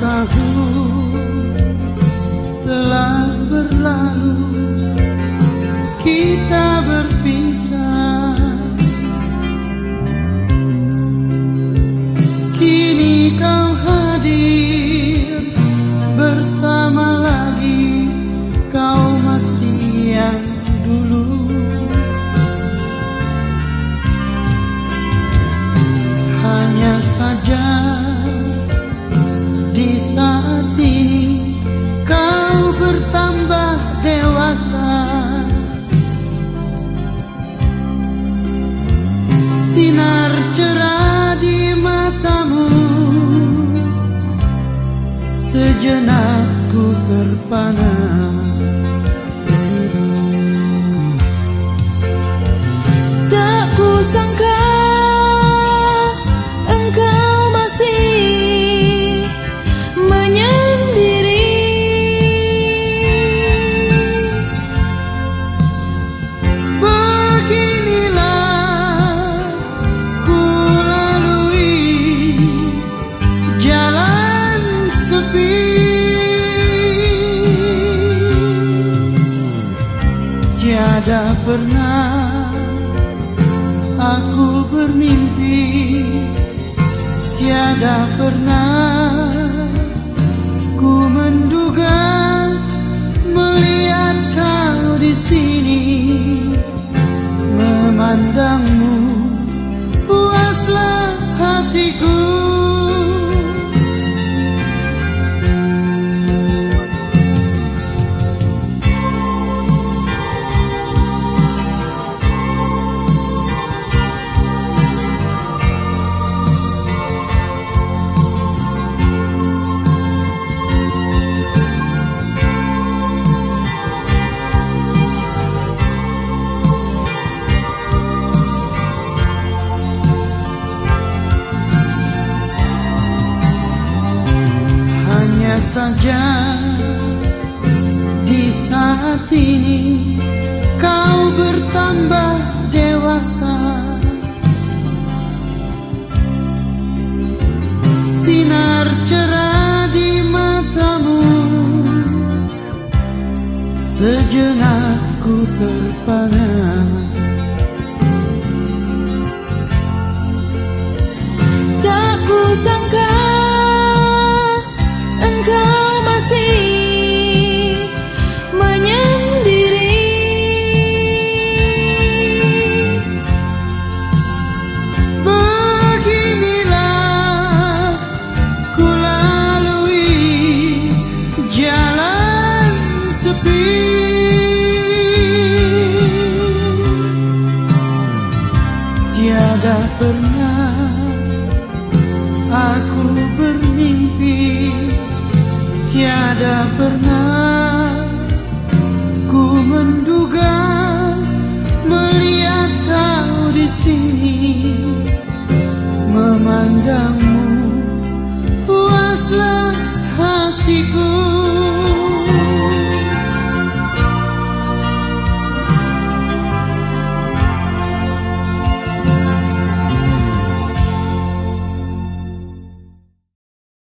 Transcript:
tahun telah berlalu. Kita berpisah panas Tiada pernah aku bermimpi Tiada pernah ku menduga melihat kau di sini memandangmu saja. Di saat ini kau bertambah Tiada pernah aku bermimpi Tiada pernah ku menduga melihat kau di sini memandangmu